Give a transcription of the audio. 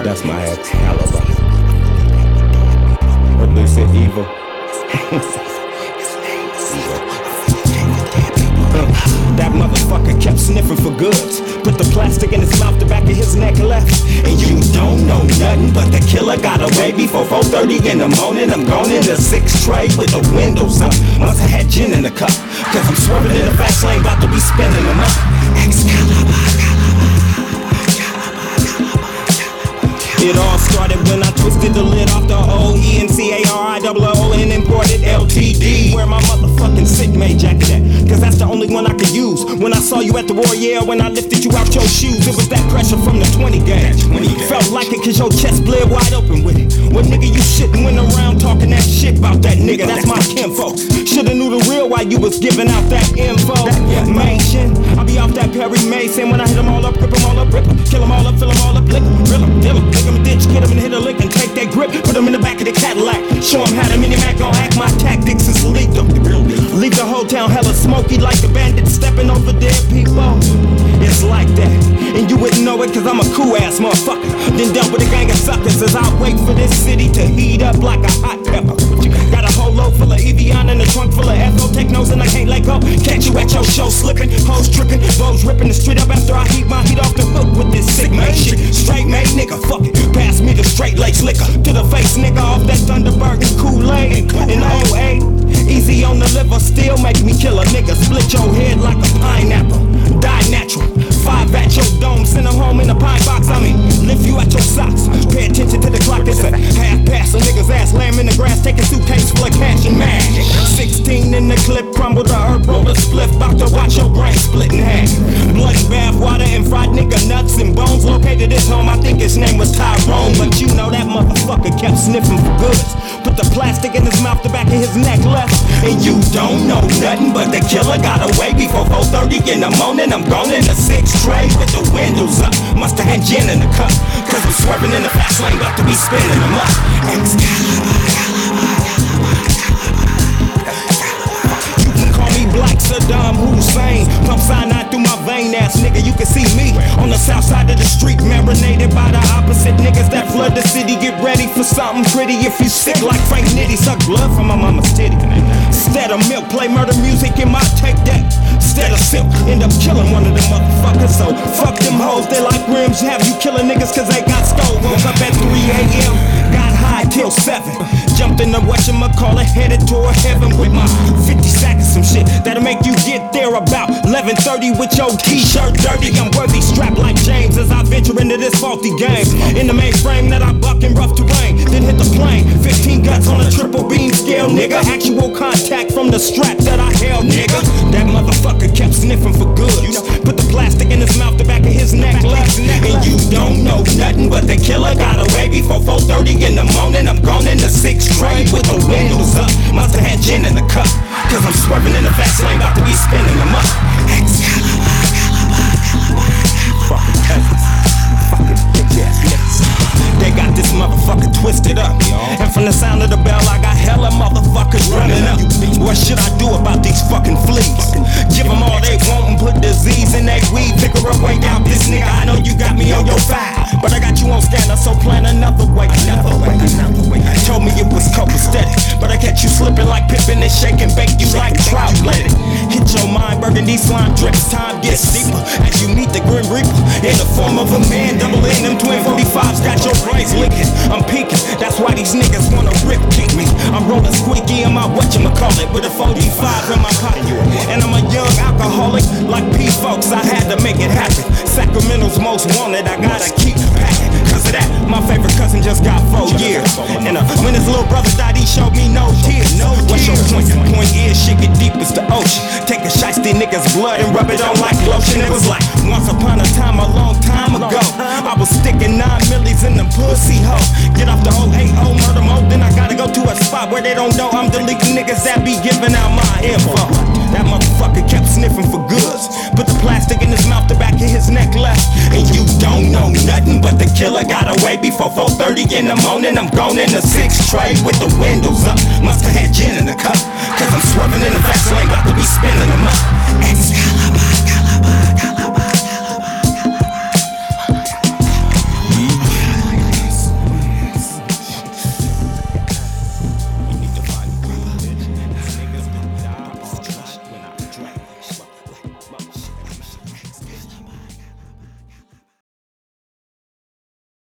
That's my they say, evil? That motherfucker kept sniffing for goods. Put the plastic in his mouth, the back of his neck left. And you don't know nothing, but the killer got away before 4:30 in the morning. I'm gone in the six tray with the windows up. Must have had gin in the cup, cause I'm swerving in the fast lane, about to be spinning them up. Excalibur. It all started when I twisted the lid off the old E-N-C-A-R-I-O-O and imported LTD. Where my motherfucking sick made jacket at? Cause that's the only one I could use. When I saw you at the Royale, when I lifted you out your shoes, it was that pressure from the 20 gauge. Felt like it cause your chest bled wide open with it. What nigga you shitting went around talking that shit about that nigga? That's my kinfolk. Shoulda knew the real why you was giving out that info. Information. I be off that Perry Mason when I hit them all up, Town hella smoky like a bandit stepping over dead people. It's like that, and you wouldn't know it cause I'm a cool ass motherfucker. Then dealt with a gang of suckers as I wait for this city to heat up like a hot pepper. Got a whole load full of Evian and a trunk full of Echo Technos and I can't let go. Catch you at your show slipping, hoes tripping, bows ripping the street up after I heat my heat off the hook with this sick man shit. Straight made nigga, fuck it. Pass me the straight lace liquor to the face nigga off that Thunderbird and Kool-Aid in 08. Easy on the liver, still ass lamb in the grass, take a suitcase full of cash and magic. 16 in the clip, crumble the herb, roll a spliff. About to watch your brain split in half. Bloody bath water and fried nigga nuts and bones. Located his home, I think his name was Tyrone. But you know that motherfucker kept sniffing for goods. Put the plastic in his mouth, the back of his neck left. And you don't know nothing, but the killer got away before 4:30 in the morning. I'm gone in the six tray with the windows up. Must have had gin in the cup, cause I'm swerving in the fast lane, about to be spinning them up. You can call me Black Saddam Hussein. Pump cyanide through my vein, ass nigga. You can see me on the south side of marinated by the opposite niggas that flood the city. Get ready for something pretty if you sick like Frank Nitti. Suck blood from my mama's titty. Instead of milk, play murder music in my tape deck. Instead of silk, end up killing one of them motherfuckers. So fuck them hoes, they like rims. Have you killing niggas cause they got stole. Woke up at 3 a.m. Got high till 7. Jumped in the whatchamacallit, headed toward heaven with my 50 seconds, some shit that'll make you get there about 11:30 with your t-shirt dirty. I'm worthy, strapped like James into this faulty game. In the mainframe that I buck in rough terrain, then hit the plane. 15 guts on a triple beam scale, nigga. Actual contact from the strap that I held, nigga. That motherfucker kept sniffing for goods. Put the plastic in his mouth, the back of his neck left. And you don't know nothing, but the killer got away before 4:30 in the morning. I'm gone in the six tray with the windows up. Must have had gin in the cup, cause I'm swerving in the fast lane, about to be spinning them up. What should I do about these fucking fleas? Give them all they want and put disease in their weed. Figure a way out this nigga. I know you got me on your file. But I got you on scanner, so plan another way. Another way, another way. Told me it was copacetic. But I catch you slipping like Pippin and shaking, bake you like trout. Let it hit your mind, burgundy slime drips. Time gets deeper as you meet the Grim Reaper in the form of a man. Double in them twin 45s, got your brains licking. I'm peeking, that's why these niggas wanna rip kick me. I'm rolling squeaky in my whatchamacallit with a just got four years. And uh, when his little brother died, he showed me no tears. What's your point? Your point is shit get deep as the ocean. Take a shiesty nigga's blood and rub it on like lotion. It was like once upon a time, a long time ago. I was sticking nine millies in them pussy hoe. Get off the 080 murder mode, then I gotta go to a spot where they don't know I'm deleting niggas that be giving out my info. That motherfucker kept sniffing for goods. Killer got away before 4:30 in the morning. I'm gone in the six tray with the windows up. Must have had gin in the cup, cause I'm swerving in the fast lane, about to be spinning them up. Excalibur.